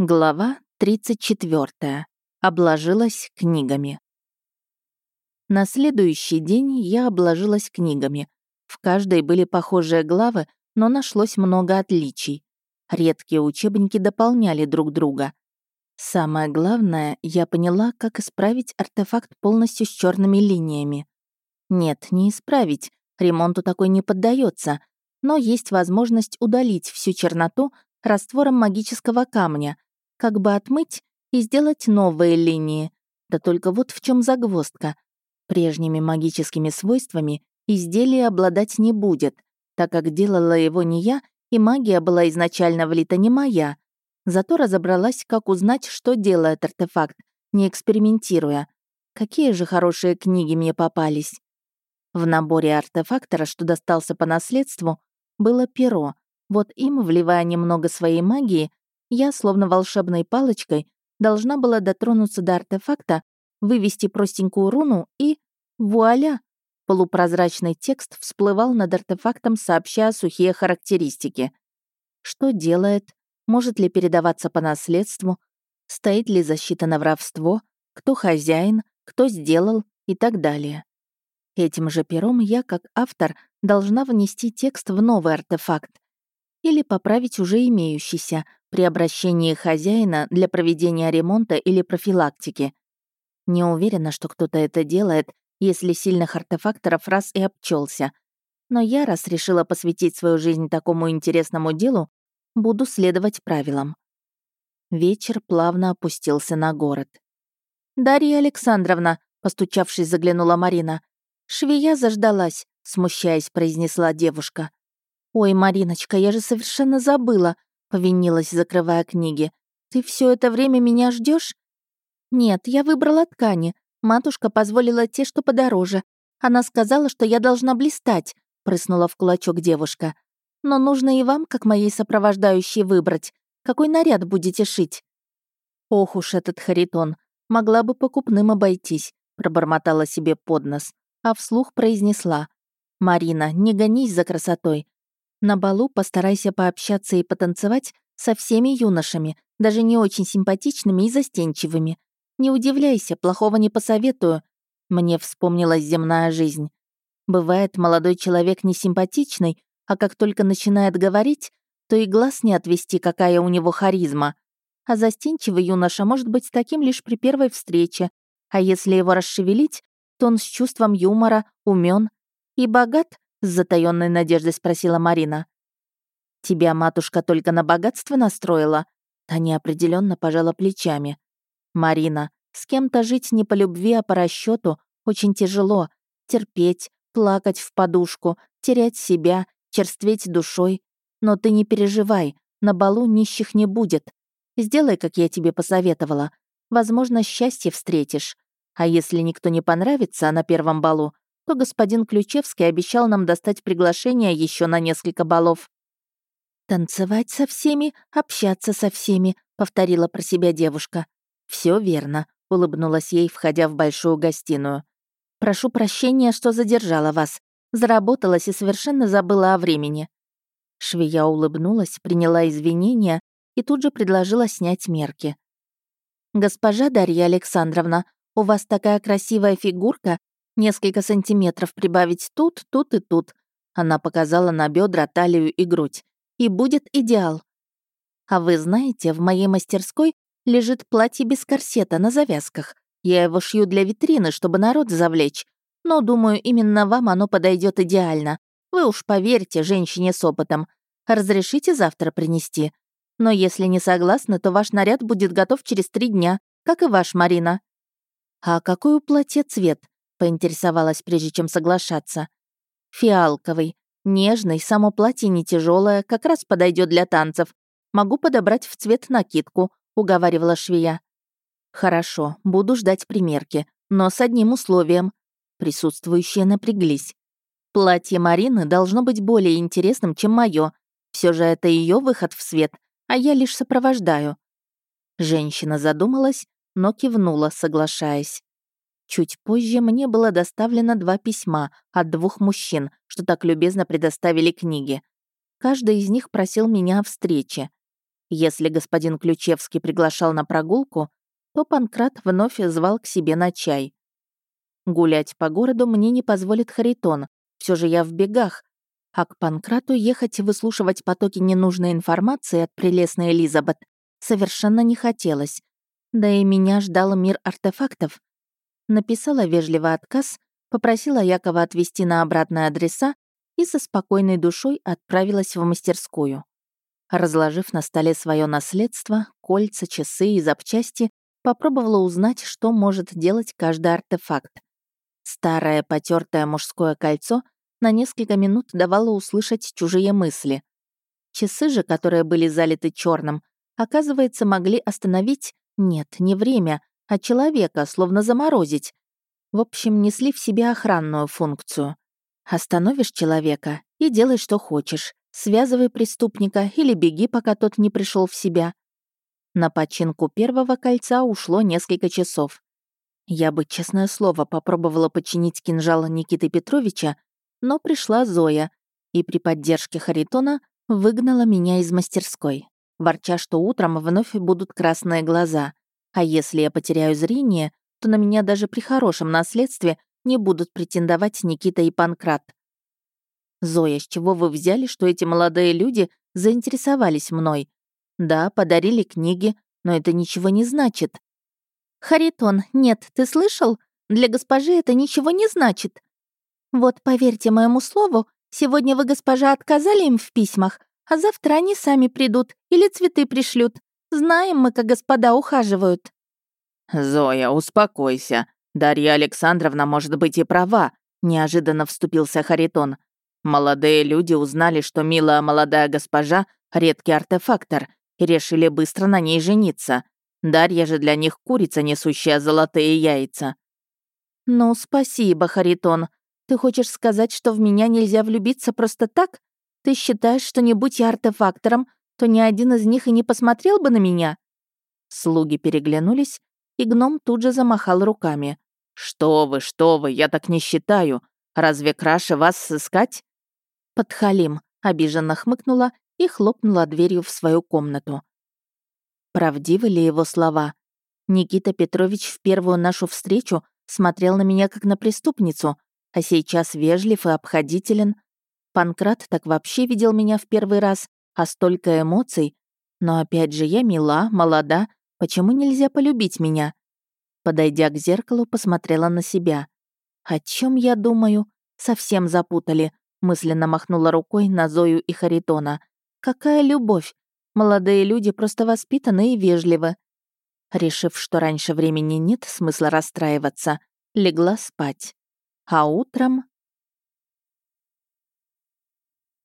Глава 34. Обложилась книгами. На следующий день я обложилась книгами. В каждой были похожие главы, но нашлось много отличий. Редкие учебники дополняли друг друга. Самое главное, я поняла, как исправить артефакт полностью с черными линиями. Нет, не исправить, ремонту такой не поддается, но есть возможность удалить всю черноту раствором магического камня — как бы отмыть и сделать новые линии. Да только вот в чем загвоздка. Прежними магическими свойствами изделие обладать не будет, так как делала его не я, и магия была изначально влита не моя. Зато разобралась, как узнать, что делает артефакт, не экспериментируя. Какие же хорошие книги мне попались. В наборе артефактора, что достался по наследству, было перо. Вот им, вливая немного своей магии, я, словно волшебной палочкой, должна была дотронуться до артефакта, вывести простенькую руну и... Вуаля! Полупрозрачный текст всплывал над артефактом, сообщая сухие характеристики. Что делает? Может ли передаваться по наследству? Стоит ли защита на воровство? Кто хозяин? Кто сделал? И так далее. Этим же пером я, как автор, должна внести текст в новый артефакт или поправить уже имеющийся, при обращении хозяина для проведения ремонта или профилактики. Не уверена, что кто-то это делает, если сильных артефакторов раз и обчелся. Но я, раз решила посвятить свою жизнь такому интересному делу, буду следовать правилам. Вечер плавно опустился на город. «Дарья Александровна», — постучавшись, заглянула Марина. «Швея заждалась», — смущаясь, произнесла девушка. «Ой, Мариночка, я же совершенно забыла», — повинилась, закрывая книги. «Ты все это время меня ждешь? «Нет, я выбрала ткани. Матушка позволила те, что подороже. Она сказала, что я должна блистать», — прыснула в кулачок девушка. «Но нужно и вам, как моей сопровождающей, выбрать. Какой наряд будете шить?» «Ох уж этот Харитон. Могла бы покупным обойтись», — пробормотала себе под нос, а вслух произнесла. «Марина, не гонись за красотой. На балу постарайся пообщаться и потанцевать со всеми юношами, даже не очень симпатичными и застенчивыми. Не удивляйся, плохого не посоветую. Мне вспомнилась земная жизнь. Бывает, молодой человек не симпатичный, а как только начинает говорить, то и глаз не отвести, какая у него харизма. А застенчивый юноша может быть таким лишь при первой встрече, а если его расшевелить, то он с чувством юмора, умен и богат, с затаённой надеждой спросила Марина. «Тебя матушка только на богатство настроила?» Та неопределенно пожала плечами. «Марина, с кем-то жить не по любви, а по расчету очень тяжело. Терпеть, плакать в подушку, терять себя, черстветь душой. Но ты не переживай, на балу нищих не будет. Сделай, как я тебе посоветовала. Возможно, счастье встретишь. А если никто не понравится на первом балу, то господин Ключевский обещал нам достать приглашение еще на несколько балов. «Танцевать со всеми, общаться со всеми», — повторила про себя девушка. Все верно», — улыбнулась ей, входя в большую гостиную. «Прошу прощения, что задержала вас. Заработалась и совершенно забыла о времени». Швея улыбнулась, приняла извинения и тут же предложила снять мерки. «Госпожа Дарья Александровна, у вас такая красивая фигурка, Несколько сантиметров прибавить тут, тут и тут. Она показала на бедра, талию и грудь. И будет идеал. А вы знаете, в моей мастерской лежит платье без корсета на завязках. Я его шью для витрины, чтобы народ завлечь. Но, думаю, именно вам оно подойдет идеально. Вы уж поверьте женщине с опытом. Разрешите завтра принести. Но если не согласны, то ваш наряд будет готов через три дня, как и ваш, Марина. А какой у платья цвет? Поинтересовалась, прежде чем соглашаться. «Фиалковый. Нежный, само платье не тяжелое, как раз подойдет для танцев. Могу подобрать в цвет накидку», — уговаривала швея. «Хорошо, буду ждать примерки, но с одним условием». Присутствующие напряглись. «Платье Марины должно быть более интересным, чем мое. Все же это ее выход в свет, а я лишь сопровождаю». Женщина задумалась, но кивнула, соглашаясь. Чуть позже мне было доставлено два письма от двух мужчин, что так любезно предоставили книги. Каждый из них просил меня о встрече. Если господин Ключевский приглашал на прогулку, то Панкрат вновь звал к себе на чай. Гулять по городу мне не позволит Харитон, все же я в бегах, а к Панкрату ехать и выслушивать потоки ненужной информации от прелестной Элизабет совершенно не хотелось. Да и меня ждал мир артефактов. Написала вежливо отказ, попросила Якова отвезти на обратные адреса и со спокойной душой отправилась в мастерскую. Разложив на столе свое наследство, кольца, часы и запчасти, попробовала узнать, что может делать каждый артефакт. Старое потертое мужское кольцо на несколько минут давало услышать чужие мысли. Часы же, которые были залиты черным, оказывается, могли остановить, нет, не время, а человека, словно заморозить. В общем, несли в себе охранную функцию. Остановишь человека и делай, что хочешь. Связывай преступника или беги, пока тот не пришел в себя. На починку первого кольца ушло несколько часов. Я бы, честное слово, попробовала починить кинжал Никиты Петровича, но пришла Зоя и при поддержке Харитона выгнала меня из мастерской, ворча, что утром вновь будут красные глаза, а если я потеряю зрение, то на меня даже при хорошем наследстве не будут претендовать Никита и Панкрат. «Зоя, с чего вы взяли, что эти молодые люди заинтересовались мной? Да, подарили книги, но это ничего не значит. «Харитон, нет, ты слышал? Для госпожи это ничего не значит. Вот поверьте моему слову, сегодня вы, госпожа, отказали им в письмах, а завтра они сами придут или цветы пришлют. Знаем мы, как господа ухаживают». «Зоя, успокойся. Дарья Александровна может быть и права», — неожиданно вступился Харитон. «Молодые люди узнали, что милая молодая госпожа — редкий артефактор, и решили быстро на ней жениться. Дарья же для них курица, несущая золотые яйца». «Ну, спасибо, Харитон. Ты хочешь сказать, что в меня нельзя влюбиться просто так? Ты считаешь, что не будь я артефактором, то ни один из них и не посмотрел бы на меня?» Слуги переглянулись, и гном тут же замахал руками. «Что вы, что вы, я так не считаю. Разве краше вас сыскать?» «Подхалим», — обиженно хмыкнула и хлопнула дверью в свою комнату. Правдивы ли его слова? Никита Петрович в первую нашу встречу смотрел на меня как на преступницу, а сейчас вежлив и обходителен. Панкрат так вообще видел меня в первый раз, а столько эмоций. Но опять же, я мила, молода, почему нельзя полюбить меня? Подойдя к зеркалу, посмотрела на себя. О чем я думаю? Совсем запутали. Мысленно махнула рукой на Зою и Харитона. Какая любовь! Молодые люди просто воспитаны и вежливы. Решив, что раньше времени нет смысла расстраиваться, легла спать. А утром